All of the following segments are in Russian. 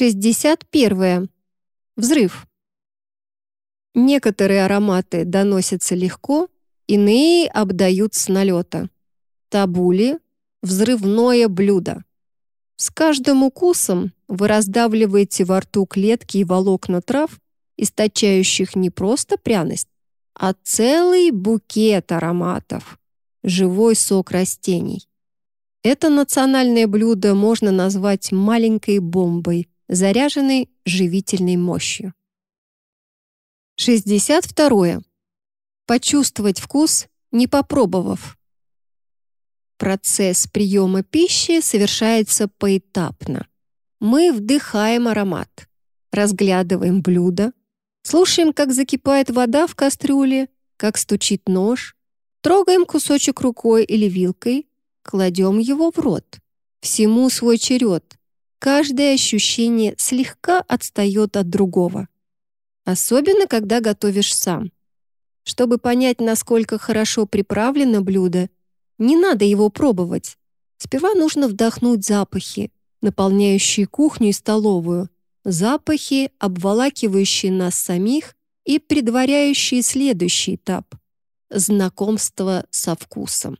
61. Взрыв. Некоторые ароматы доносятся легко, иные обдают с налета. Табули — взрывное блюдо. С каждым укусом вы раздавливаете во рту клетки и волокна трав, источающих не просто пряность, а целый букет ароматов, живой сок растений. Это национальное блюдо можно назвать маленькой бомбой, заряженной живительной мощью. 62. Почувствовать вкус, не попробовав. Процесс приема пищи совершается поэтапно. Мы вдыхаем аромат, разглядываем блюдо, слушаем, как закипает вода в кастрюле, как стучит нож, трогаем кусочек рукой или вилкой, кладем его в рот. Всему свой черед. Каждое ощущение слегка отстает от другого. Особенно, когда готовишь сам. Чтобы понять, насколько хорошо приправлено блюдо, не надо его пробовать. Сперва нужно вдохнуть запахи, наполняющие кухню и столовую, запахи, обволакивающие нас самих и предваряющие следующий этап — знакомство со вкусом.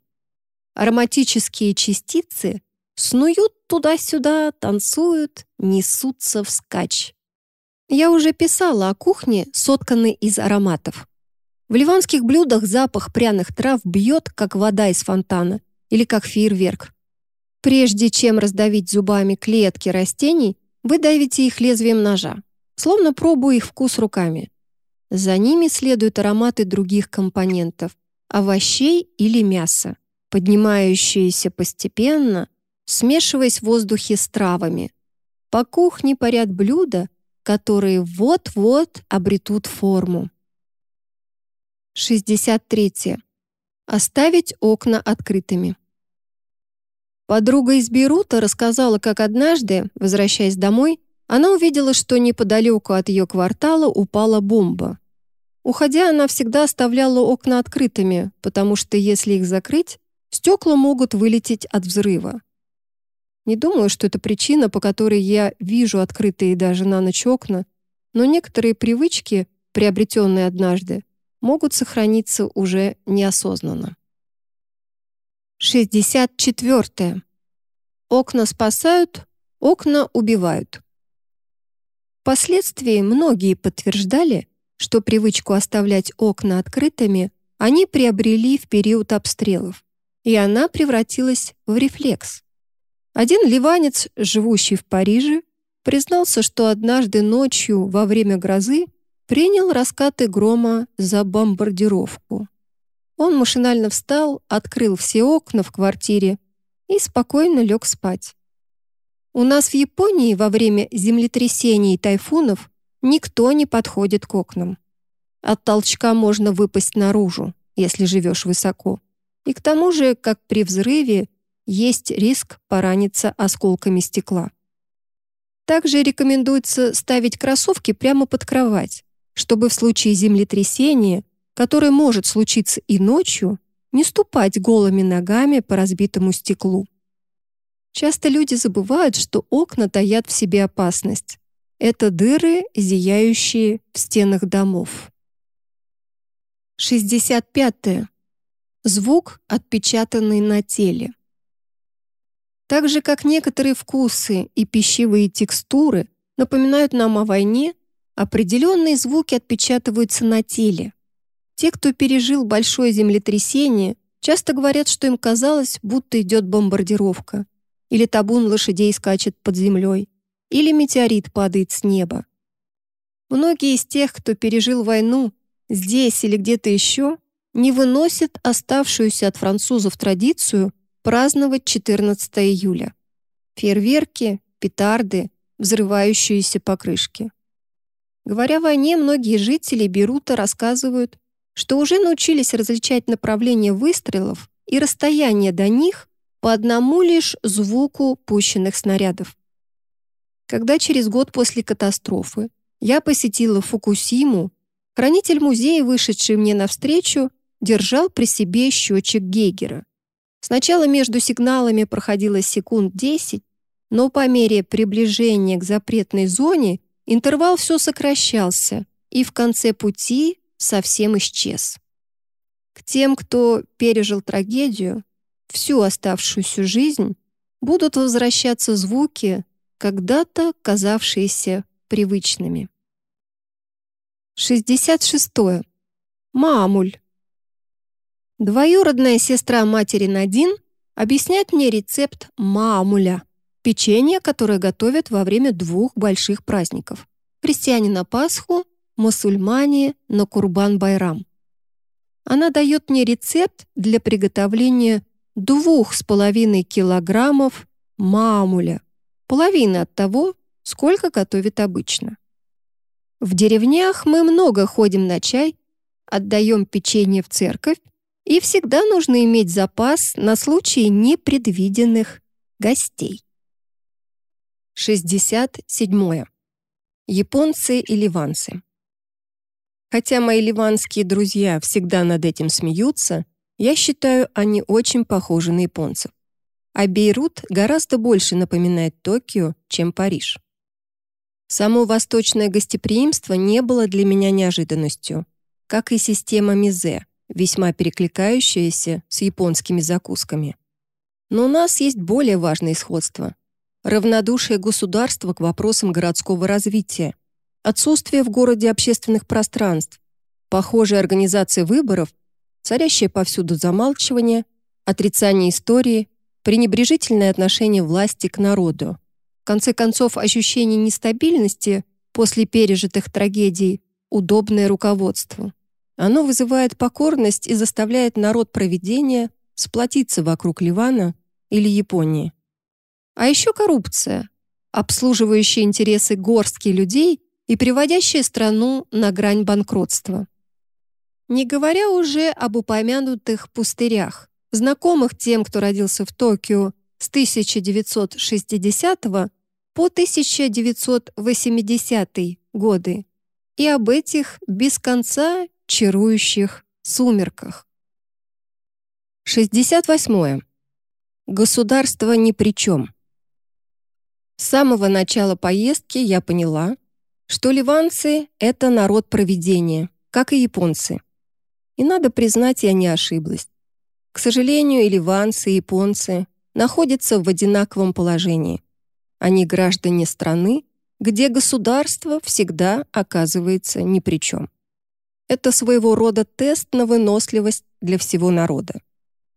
Ароматические частицы снуют туда-сюда, танцуют, несутся вскачь. Я уже писала о кухне, сотканной из ароматов. В ливанских блюдах запах пряных трав бьет, как вода из фонтана или как фейерверк. Прежде чем раздавить зубами клетки растений, вы давите их лезвием ножа, словно пробуя их вкус руками. За ними следуют ароматы других компонентов – овощей или мяса поднимающиеся постепенно, смешиваясь в воздухе с травами. По кухне парят блюда, которые вот-вот обретут форму. 63. Оставить окна открытыми. Подруга из Бейрута рассказала, как однажды, возвращаясь домой, она увидела, что неподалеку от ее квартала упала бомба. Уходя, она всегда оставляла окна открытыми, потому что если их закрыть, Стекла могут вылететь от взрыва. Не думаю, что это причина, по которой я вижу открытые даже на ночь окна, но некоторые привычки, приобретенные однажды, могут сохраниться уже неосознанно. 64. Окна спасают, окна убивают. Впоследствии многие подтверждали, что привычку оставлять окна открытыми они приобрели в период обстрелов и она превратилась в рефлекс. Один ливанец, живущий в Париже, признался, что однажды ночью во время грозы принял раскаты грома за бомбардировку. Он машинально встал, открыл все окна в квартире и спокойно лег спать. У нас в Японии во время землетрясений и тайфунов никто не подходит к окнам. От толчка можно выпасть наружу, если живешь высоко. И к тому же, как при взрыве, есть риск пораниться осколками стекла. Также рекомендуется ставить кроссовки прямо под кровать, чтобы в случае землетрясения, которое может случиться и ночью, не ступать голыми ногами по разбитому стеклу. Часто люди забывают, что окна таят в себе опасность. Это дыры, зияющие в стенах домов. 65. -е. Звук, отпечатанный на теле. Так же, как некоторые вкусы и пищевые текстуры напоминают нам о войне, определенные звуки отпечатываются на теле. Те, кто пережил большое землетрясение, часто говорят, что им казалось, будто идет бомбардировка, или табун лошадей скачет под землей, или метеорит падает с неба. Многие из тех, кто пережил войну, здесь или где-то еще, не выносит оставшуюся от французов традицию праздновать 14 июля. Фейерверки, петарды, взрывающиеся покрышки. Говоря о войне, многие жители Берута рассказывают, что уже научились различать направление выстрелов и расстояние до них по одному лишь звуку пущенных снарядов. Когда через год после катастрофы я посетила Фукусиму, хранитель музея, вышедший мне навстречу, держал при себе счетчик Гейгера. Сначала между сигналами проходило секунд 10, Но по мере приближения к запретной зоне интервал все сокращался и в конце пути совсем исчез. К тем, кто пережил трагедию, всю оставшуюся жизнь будут возвращаться звуки, когда-то казавшиеся привычными. 66. -е. Мамуль. Двоюродная сестра матери Надин объясняет мне рецепт мамуля – печенье, которое готовят во время двух больших праздников – христиане на Пасху, мусульмане на Курбан-Байрам. Она дает мне рецепт для приготовления двух с половиной килограммов мамуля, половины от того, сколько готовит обычно. В деревнях мы много ходим на чай, отдаем печенье в церковь, и всегда нужно иметь запас на случай непредвиденных гостей. 67. Японцы и ливанцы. Хотя мои ливанские друзья всегда над этим смеются, я считаю, они очень похожи на японцев. А Бейрут гораздо больше напоминает Токио, чем Париж. Само восточное гостеприимство не было для меня неожиданностью, как и система Мизе, весьма перекликающаяся с японскими закусками. Но у нас есть более важные сходства. Равнодушие государства к вопросам городского развития, отсутствие в городе общественных пространств, похожая организация выборов, царящее повсюду замалчивание, отрицание истории, пренебрежительное отношение власти к народу. В конце концов, ощущение нестабильности после пережитых трагедий, удобное руководство. Оно вызывает покорность и заставляет народ проведения сплотиться вокруг Ливана или Японии. А еще коррупция, обслуживающая интересы горстки людей и приводящая страну на грань банкротства. Не говоря уже об упомянутых пустырях, знакомых тем, кто родился в Токио с 1960 по 1980 годы, и об этих без конца чарующих сумерках. 68. Государство ни при чем. С самого начала поездки я поняла, что ливанцы — это народ проведения, как и японцы. И надо признать, я не ошиблась. К сожалению, и ливанцы, и японцы находятся в одинаковом положении. Они граждане страны, где государство всегда оказывается ни при чем. Это своего рода тест на выносливость для всего народа.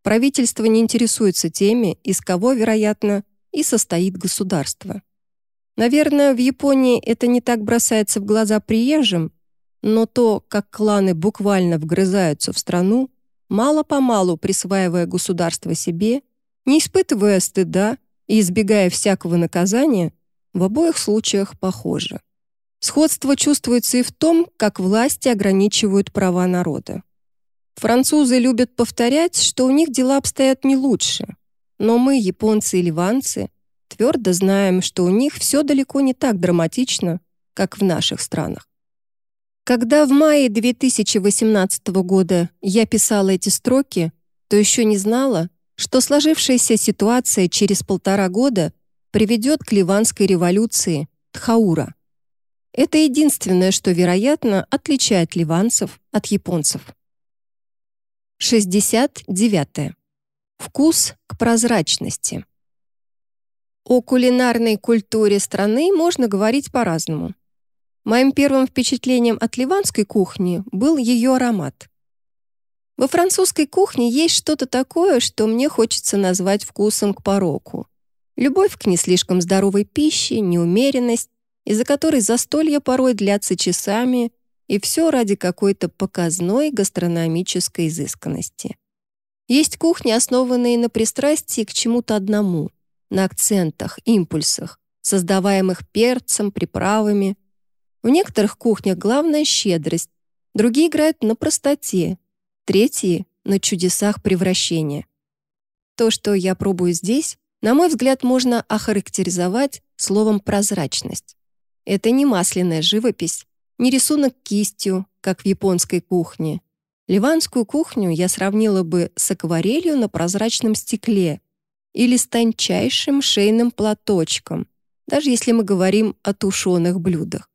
Правительство не интересуется теми, из кого, вероятно, и состоит государство. Наверное, в Японии это не так бросается в глаза приезжим, но то, как кланы буквально вгрызаются в страну, мало-помалу присваивая государство себе, не испытывая стыда и избегая всякого наказания, в обоих случаях похоже. Сходство чувствуется и в том, как власти ограничивают права народа. Французы любят повторять, что у них дела обстоят не лучше, но мы, японцы и ливанцы, твердо знаем, что у них все далеко не так драматично, как в наших странах. Когда в мае 2018 года я писала эти строки, то еще не знала, что сложившаяся ситуация через полтора года приведет к ливанской революции Тхаура. Это единственное, что, вероятно, отличает ливанцев от японцев. 69. Вкус к прозрачности. О кулинарной культуре страны можно говорить по-разному. Моим первым впечатлением от ливанской кухни был ее аромат. Во французской кухне есть что-то такое, что мне хочется назвать вкусом к пороку. Любовь к не слишком здоровой пище, неумеренность, из-за которой застолья порой длятся часами, и все ради какой-то показной гастрономической изысканности. Есть кухни, основанные на пристрастии к чему-то одному — на акцентах, импульсах, создаваемых перцем, приправами. В некоторых кухнях главная щедрость, другие играют на простоте, третьи — на чудесах превращения. То, что я пробую здесь, на мой взгляд, можно охарактеризовать словом «прозрачность». Это не масляная живопись, не рисунок кистью, как в японской кухне. Ливанскую кухню я сравнила бы с акварелью на прозрачном стекле, или с тончайшим шейным платочком, даже если мы говорим о тушеных блюдах.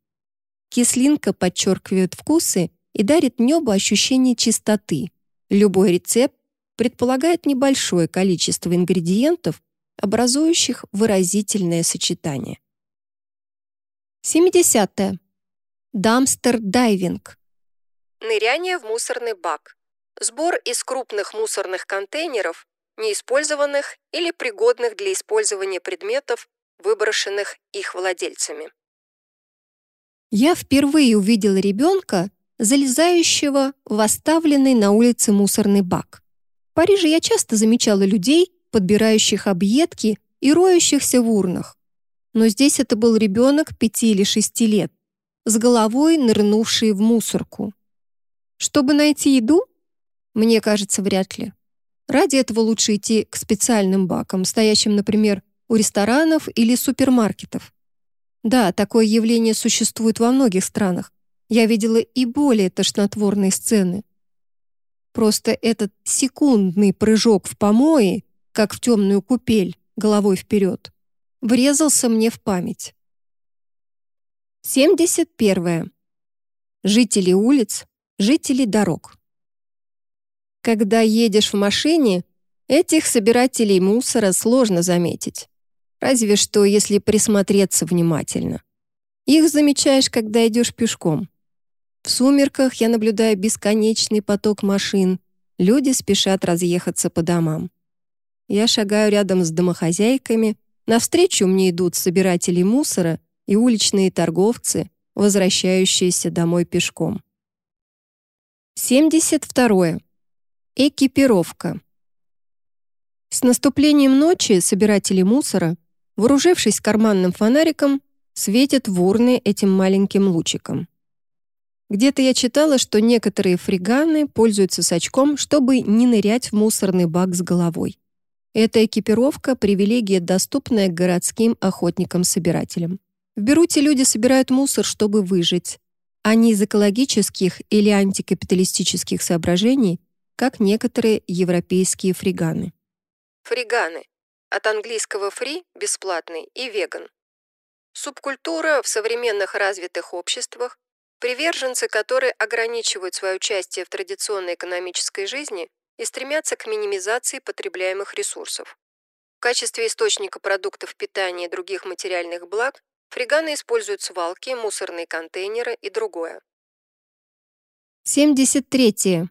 Кислинка подчеркивает вкусы и дарит небу ощущение чистоты. Любой рецепт предполагает небольшое количество ингредиентов, образующих выразительное сочетание. 70. -е. Дамстер-дайвинг. Ныряние в мусорный бак. Сбор из крупных мусорных контейнеров, неиспользованных или пригодных для использования предметов, выброшенных их владельцами. Я впервые увидела ребенка, залезающего в оставленный на улице мусорный бак. В Париже я часто замечала людей, подбирающих объедки и роющихся в урнах. Но здесь это был ребенок пяти или шести лет, с головой нырнувший в мусорку. Чтобы найти еду? Мне кажется, вряд ли. Ради этого лучше идти к специальным бакам, стоящим, например, у ресторанов или супермаркетов. Да, такое явление существует во многих странах. Я видела и более тошнотворные сцены. Просто этот секундный прыжок в помои, как в темную купель, головой вперед, врезался мне в память. 71. Жители улиц, жители дорог. Когда едешь в машине, этих собирателей мусора сложно заметить. Разве что, если присмотреться внимательно. Их замечаешь, когда идешь пешком. В сумерках я наблюдаю бесконечный поток машин. Люди спешат разъехаться по домам. Я шагаю рядом с домохозяйками. Навстречу мне идут собиратели мусора и уличные торговцы, возвращающиеся домой пешком. 72. Экипировка. С наступлением ночи собиратели мусора вооружившись карманным фонариком, светят в урны этим маленьким лучиком. Где-то я читала, что некоторые фриганы пользуются сачком, чтобы не нырять в мусорный бак с головой. Эта экипировка — привилегия, доступная городским охотникам-собирателям. В Беруте люди собирают мусор, чтобы выжить, а не из экологических или антикапиталистических соображений, как некоторые европейские фриганы. Фриганы от английского «free» – бесплатный и «веган». Субкультура в современных развитых обществах, приверженцы которой ограничивают свое участие в традиционной экономической жизни и стремятся к минимизации потребляемых ресурсов. В качестве источника продуктов питания и других материальных благ фриганы используют свалки, мусорные контейнеры и другое. 73.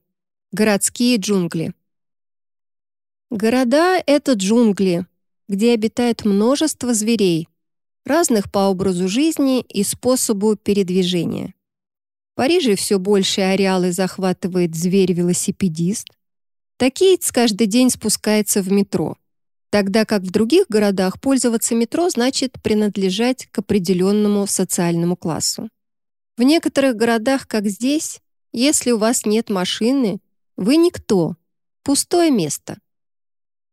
Городские джунгли. Города — это джунгли, где обитает множество зверей, разных по образу жизни и способу передвижения. В Париже все больше ареалы захватывает зверь-велосипедист. Такиец каждый день спускается в метро, тогда как в других городах пользоваться метро значит принадлежать к определенному социальному классу. В некоторых городах, как здесь, если у вас нет машины, вы никто, пустое место.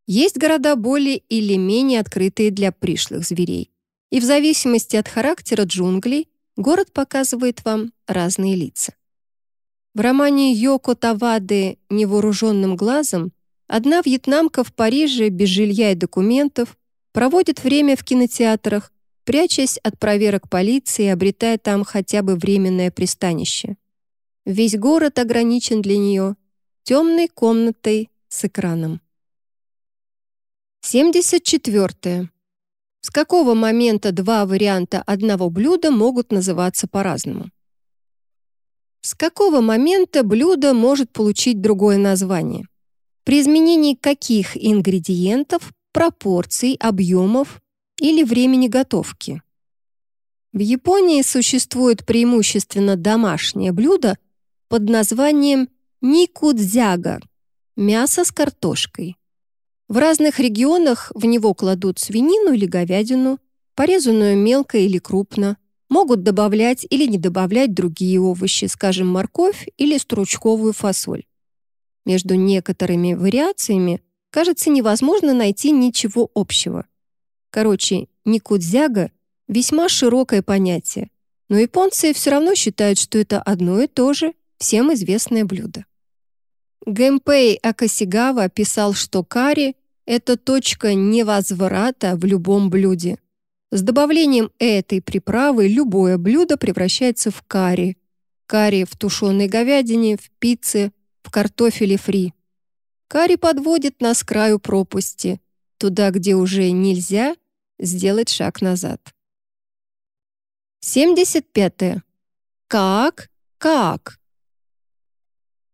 Есть города более или менее открытые для пришлых зверей. И в зависимости от характера джунглей город показывает вам разные лица. В романе Йоко Тавады «Невооруженным глазом» одна вьетнамка в Париже без жилья и документов проводит время в кинотеатрах, прячась от проверок полиции и обретая там хотя бы временное пристанище. Весь город ограничен для нее темной комнатой с экраном. 74. С какого момента два варианта одного блюда могут называться по-разному? С какого момента блюдо может получить другое название? При изменении каких ингредиентов, пропорций, объемов или времени готовки? В Японии существует преимущественно домашнее блюдо под названием никудзяга – мясо с картошкой. В разных регионах в него кладут свинину или говядину, порезанную мелко или крупно, могут добавлять или не добавлять другие овощи, скажем, морковь или стручковую фасоль. Между некоторыми вариациями, кажется, невозможно найти ничего общего. Короче, никудзяга — весьма широкое понятие, но японцы все равно считают, что это одно и то же всем известное блюдо. Гэмпэй Акасигава писал, что карри Это точка невозврата в любом блюде. С добавлением этой приправы любое блюдо превращается в карри. Карри в тушеной говядине, в пицце, в картофеле фри. Карри подводит нас к краю пропасти, туда, где уже нельзя сделать шаг назад. 75. -е. Как? Как?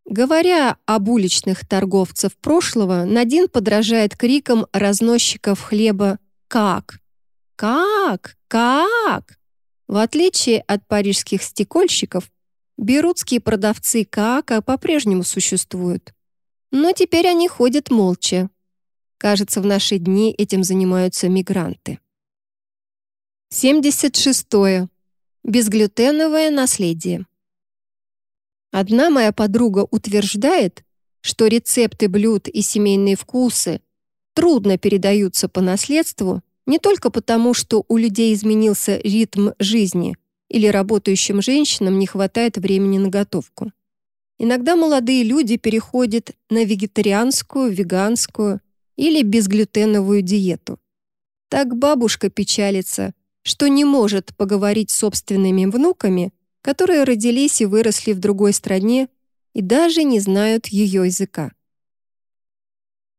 Говоря об уличных торговцев прошлого, Надин подражает крикам разносчиков хлеба «Как? Как? Как?» В отличие от парижских стекольщиков, берутские продавцы «Кака» по-прежнему существуют. Но теперь они ходят молча. Кажется, в наши дни этим занимаются мигранты. 76. -е. Безглютеновое наследие. Одна моя подруга утверждает, что рецепты блюд и семейные вкусы трудно передаются по наследству не только потому, что у людей изменился ритм жизни или работающим женщинам не хватает времени на готовку. Иногда молодые люди переходят на вегетарианскую, веганскую или безглютеновую диету. Так бабушка печалится, что не может поговорить с собственными внуками которые родились и выросли в другой стране и даже не знают ее языка.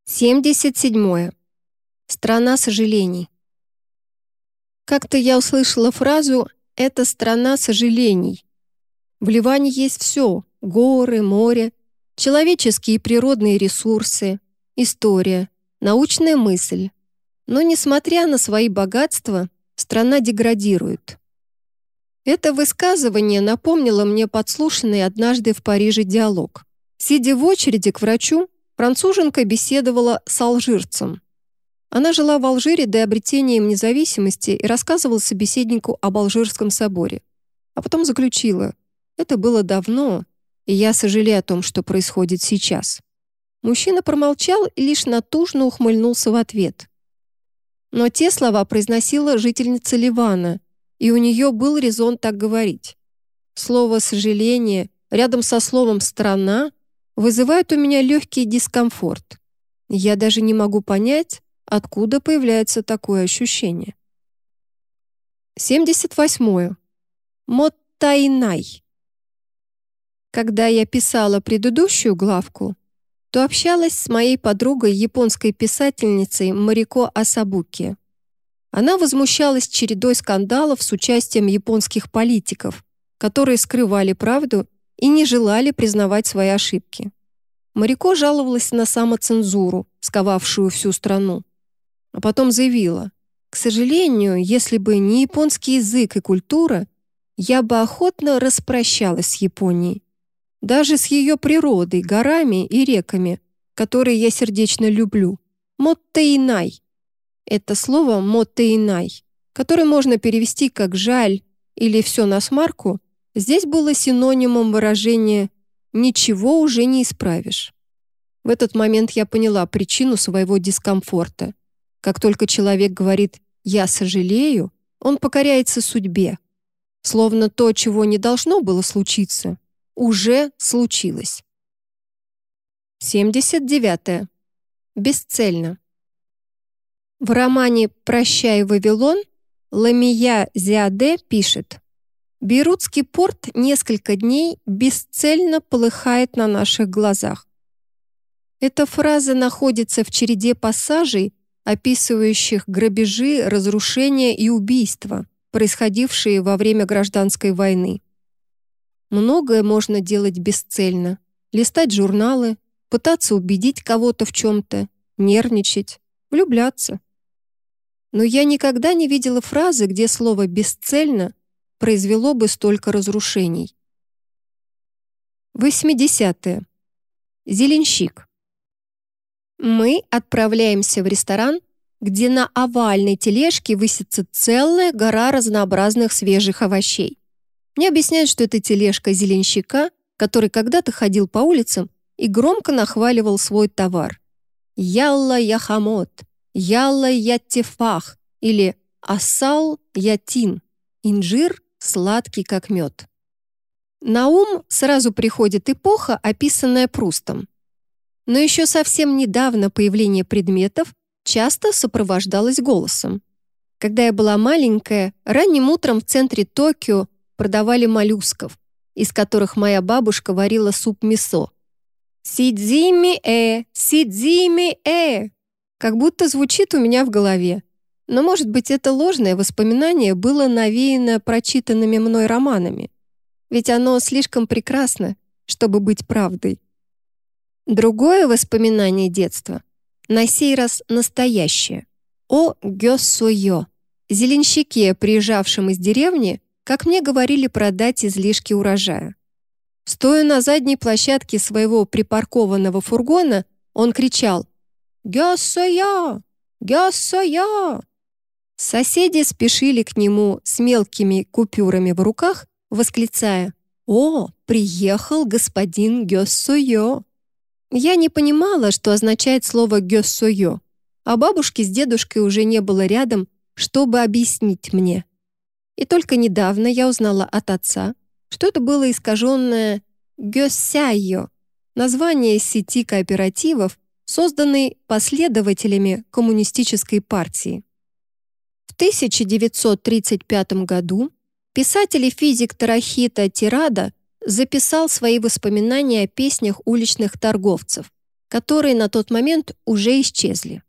77. Страна сожалений. Как-то я услышала фразу «это страна сожалений». В Ливане есть все — горы, море, человеческие и природные ресурсы, история, научная мысль. Но, несмотря на свои богатства, страна деградирует. Это высказывание напомнило мне подслушанный однажды в Париже диалог. Сидя в очереди к врачу, француженка беседовала с алжирцем. Она жила в Алжире до обретения им независимости и рассказывала собеседнику об Алжирском соборе. А потом заключила, это было давно, и я сожалею о том, что происходит сейчас. Мужчина промолчал и лишь натужно ухмыльнулся в ответ. Но те слова произносила жительница Ливана — и у нее был резон так говорить. Слово «сожаление» рядом со словом «страна» вызывает у меня легкий дискомфорт. Я даже не могу понять, откуда появляется такое ощущение. 78. Моттайнай. Когда я писала предыдущую главку, то общалась с моей подругой, японской писательницей Марико Асабуки. Она возмущалась чередой скандалов с участием японских политиков, которые скрывали правду и не желали признавать свои ошибки. Марико жаловалась на самоцензуру, сковавшую всю страну. А потом заявила, «К сожалению, если бы не японский язык и культура, я бы охотно распрощалась с Японией. Даже с ее природой, горами и реками, которые я сердечно люблю. Моттейнай это слово «мотейнай», которое можно перевести как «жаль» или «все на смарку», здесь было синонимом выражения «ничего уже не исправишь». В этот момент я поняла причину своего дискомфорта. Как только человек говорит «я сожалею», он покоряется судьбе. Словно то, чего не должно было случиться, уже случилось. 79. -е. Бесцельно. В романе «Прощай, Вавилон» Ламия Зиаде пишет «Берутский порт несколько дней бесцельно полыхает на наших глазах». Эта фраза находится в череде пассажей, описывающих грабежи, разрушения и убийства, происходившие во время гражданской войны. Многое можно делать бесцельно. Листать журналы, пытаться убедить кого-то в чем-то, нервничать, влюбляться но я никогда не видела фразы, где слово «бесцельно» произвело бы столько разрушений. 80. Зеленщик. Мы отправляемся в ресторан, где на овальной тележке высится целая гора разнообразных свежих овощей. Мне объясняют, что это тележка зеленщика, который когда-то ходил по улицам и громко нахваливал свой товар. «Ялла яхамот», Ялла ятифах или Асал ятин. Инжир сладкий как мед. На ум сразу приходит эпоха, описанная Прустом. Но еще совсем недавно появление предметов, часто сопровождалось голосом. Когда я была маленькая, ранним утром в центре Токио продавали моллюсков, из которых моя бабушка варила суп-мисо. «Сидзими-э! Сидзими-э!» Как будто звучит у меня в голове. Но, может быть, это ложное воспоминание было навеяно прочитанными мной романами. Ведь оно слишком прекрасно, чтобы быть правдой. Другое воспоминание детства, на сей раз настоящее, о Гёссуё, зеленщике, приезжавшем из деревни, как мне говорили продать излишки урожая. Стоя на задней площадке своего припаркованного фургона, он кричал «Гёссуё! Гёссуё!» Соседи спешили к нему с мелкими купюрами в руках, восклицая «О, приехал господин Гёссуё!» Я не понимала, что означает слово «гёссуё», а бабушки с дедушкой уже не было рядом, чтобы объяснить мне. И только недавно я узнала от отца, что это было искаженное «гёссяйо», название сети кооперативов, созданной последователями коммунистической партии. В 1935 году писатель и физик Тарахита Тирада записал свои воспоминания о песнях уличных торговцев, которые на тот момент уже исчезли.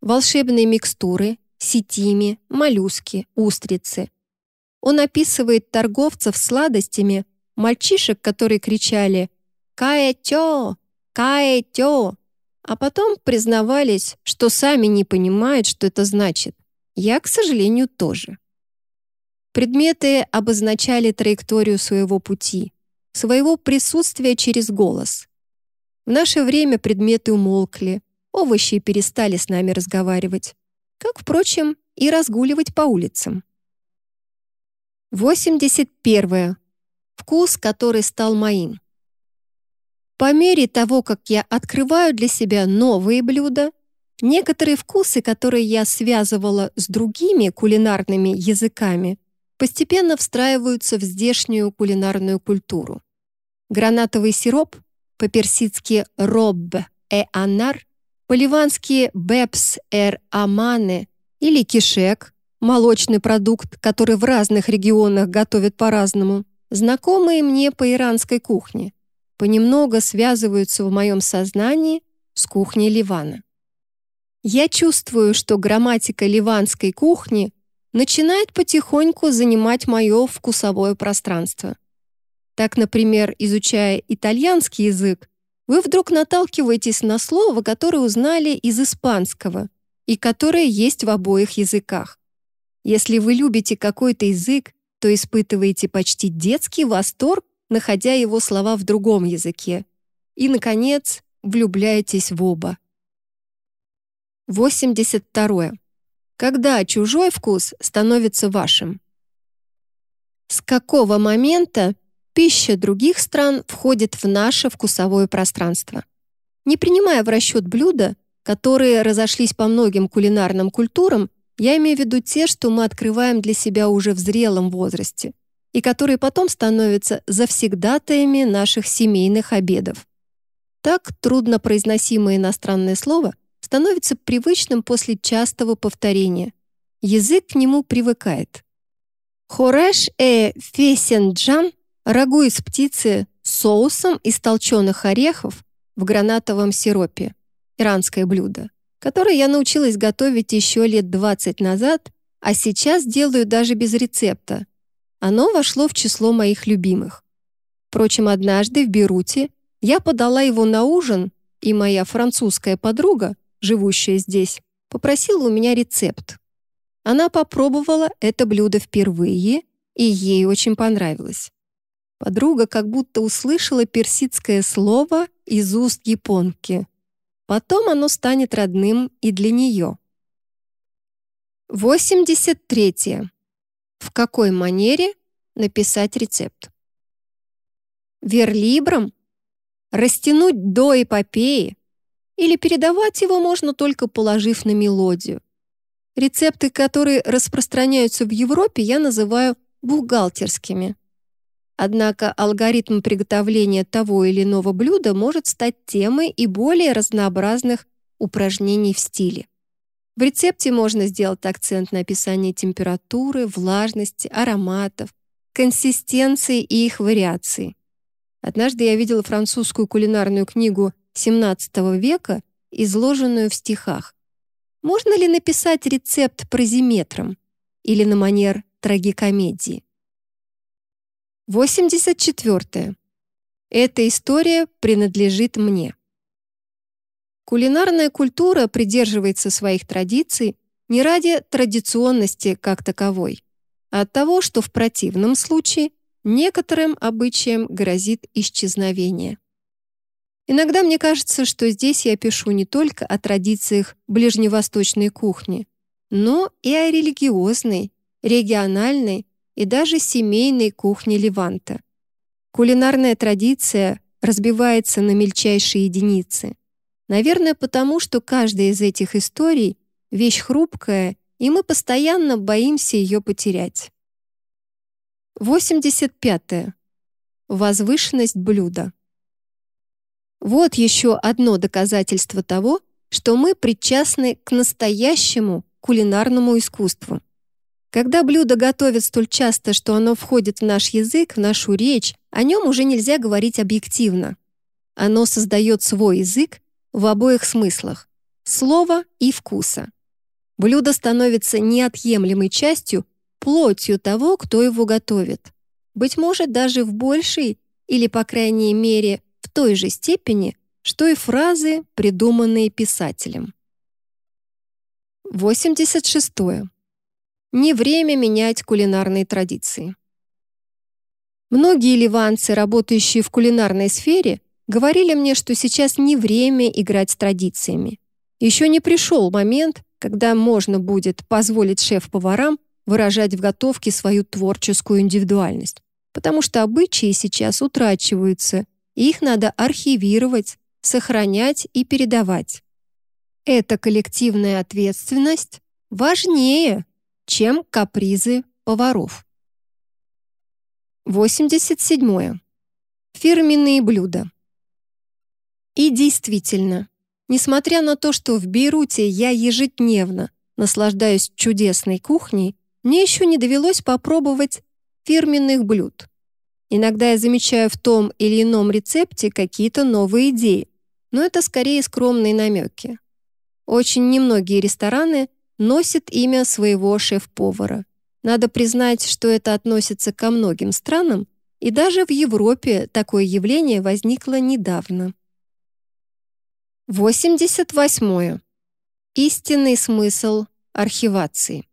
Волшебные микстуры, сетими, моллюски, устрицы. Он описывает торговцев сладостями, мальчишек, которые кричали «Каэтё! Каэтё!», а потом признавались, что сами не понимают, что это значит. Я, к сожалению, тоже. Предметы обозначали траекторию своего пути, своего присутствия через голос. В наше время предметы умолкли, овощи перестали с нами разговаривать, как, впрочем, и разгуливать по улицам. 81. Вкус, который стал моим. По мере того, как я открываю для себя новые блюда, некоторые вкусы, которые я связывала с другими кулинарными языками, постепенно встраиваются в здешнюю кулинарную культуру. Гранатовый сироп, по-персидски «робб э анар», по-ливански «бепс эр амане» или «кишек», молочный продукт, который в разных регионах готовят по-разному, знакомые мне по иранской кухне, понемногу связываются в моем сознании с кухней Ливана. Я чувствую, что грамматика ливанской кухни начинает потихоньку занимать мое вкусовое пространство. Так, например, изучая итальянский язык, вы вдруг наталкиваетесь на слово, которое узнали из испанского и которое есть в обоих языках. Если вы любите какой-то язык, то испытываете почти детский восторг, находя его слова в другом языке. И, наконец, влюбляетесь в оба. 82. Когда чужой вкус становится вашим? С какого момента пища других стран входит в наше вкусовое пространство? Не принимая в расчет блюда, которые разошлись по многим кулинарным культурам, я имею в виду те, что мы открываем для себя уже в зрелом возрасте и которые потом становятся завсегдатаями наших семейных обедов. Так труднопроизносимое иностранное слово становится привычным после частого повторения. Язык к нему привыкает. Хореш э фесенджан — рагу из птицы с соусом из толченых орехов в гранатовом сиропе. Иранское блюдо которое я научилась готовить еще лет 20 назад, а сейчас делаю даже без рецепта. Оно вошло в число моих любимых. Впрочем, однажды в Беруте я подала его на ужин, и моя французская подруга, живущая здесь, попросила у меня рецепт. Она попробовала это блюдо впервые, и ей очень понравилось. Подруга как будто услышала персидское слово из уст японки — Потом оно станет родным и для нее. 83. В какой манере написать рецепт? Верлибром? Растянуть до эпопеи? Или передавать его можно только положив на мелодию? Рецепты, которые распространяются в Европе, я называю бухгалтерскими. Однако алгоритм приготовления того или иного блюда может стать темой и более разнообразных упражнений в стиле. В рецепте можно сделать акцент на описании температуры, влажности, ароматов, консистенции и их вариаций. Однажды я видела французскую кулинарную книгу XVII века, изложенную в стихах. Можно ли написать рецепт прозиметром или на манер трагикомедии? 84. Эта история принадлежит мне. Кулинарная культура придерживается своих традиций не ради традиционности как таковой, а от того, что в противном случае некоторым обычаям грозит исчезновение. Иногда мне кажется, что здесь я пишу не только о традициях ближневосточной кухни, но и о религиозной, региональной и даже семейной кухне Леванта. Кулинарная традиция разбивается на мельчайшие единицы. Наверное, потому что каждая из этих историй — вещь хрупкая, и мы постоянно боимся ее потерять. 85. -е. Возвышенность блюда. Вот еще одно доказательство того, что мы причастны к настоящему кулинарному искусству. Когда блюдо готовят столь часто, что оно входит в наш язык, в нашу речь, о нем уже нельзя говорить объективно. Оно создает свой язык, в обоих смыслах — слова и вкуса. Блюдо становится неотъемлемой частью, плотью того, кто его готовит. Быть может, даже в большей или, по крайней мере, в той же степени, что и фразы, придуманные писателем. 86. Не время менять кулинарные традиции. Многие ливанцы, работающие в кулинарной сфере, Говорили мне, что сейчас не время играть с традициями. Еще не пришел момент, когда можно будет позволить шеф-поварам выражать в готовке свою творческую индивидуальность, потому что обычаи сейчас утрачиваются, и их надо архивировать, сохранять и передавать. Эта коллективная ответственность важнее, чем капризы поваров. 87. Фирменные блюда. И действительно, несмотря на то, что в Бейруте я ежедневно наслаждаюсь чудесной кухней, мне еще не довелось попробовать фирменных блюд. Иногда я замечаю в том или ином рецепте какие-то новые идеи, но это скорее скромные намеки. Очень немногие рестораны носят имя своего шеф-повара. Надо признать, что это относится ко многим странам, и даже в Европе такое явление возникло недавно. 88. Истинный смысл архивации.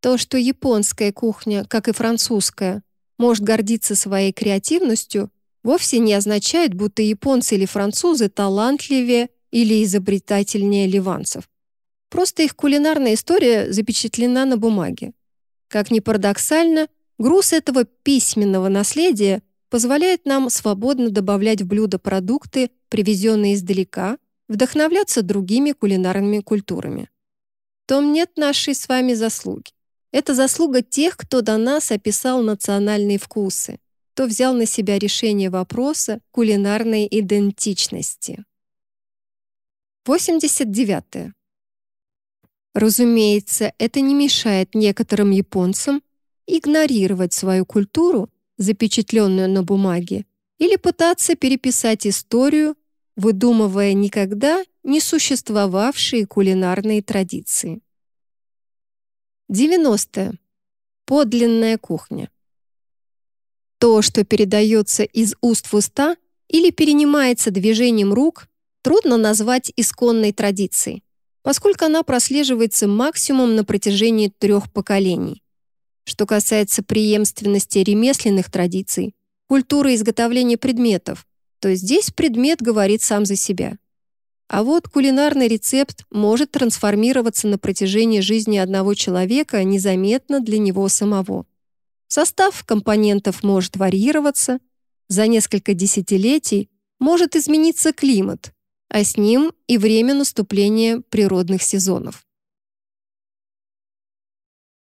То, что японская кухня, как и французская, может гордиться своей креативностью, вовсе не означает, будто японцы или французы талантливее или изобретательнее ливанцев. Просто их кулинарная история запечатлена на бумаге. Как ни парадоксально, груз этого письменного наследия позволяет нам свободно добавлять в блюдо продукты, привезенные издалека, вдохновляться другими кулинарными культурами. В том нет нашей с вами заслуги. Это заслуга тех, кто до нас описал национальные вкусы, кто взял на себя решение вопроса кулинарной идентичности. 89. Разумеется, это не мешает некоторым японцам игнорировать свою культуру запечатленную на бумаге, или пытаться переписать историю, выдумывая никогда не существовавшие кулинарные традиции. 90. Подлинная кухня. То, что передается из уст в уста или перенимается движением рук, трудно назвать исконной традицией, поскольку она прослеживается максимум на протяжении трех поколений. Что касается преемственности ремесленных традиций, культуры изготовления предметов, то здесь предмет говорит сам за себя. А вот кулинарный рецепт может трансформироваться на протяжении жизни одного человека незаметно для него самого. Состав компонентов может варьироваться, за несколько десятилетий может измениться климат, а с ним и время наступления природных сезонов.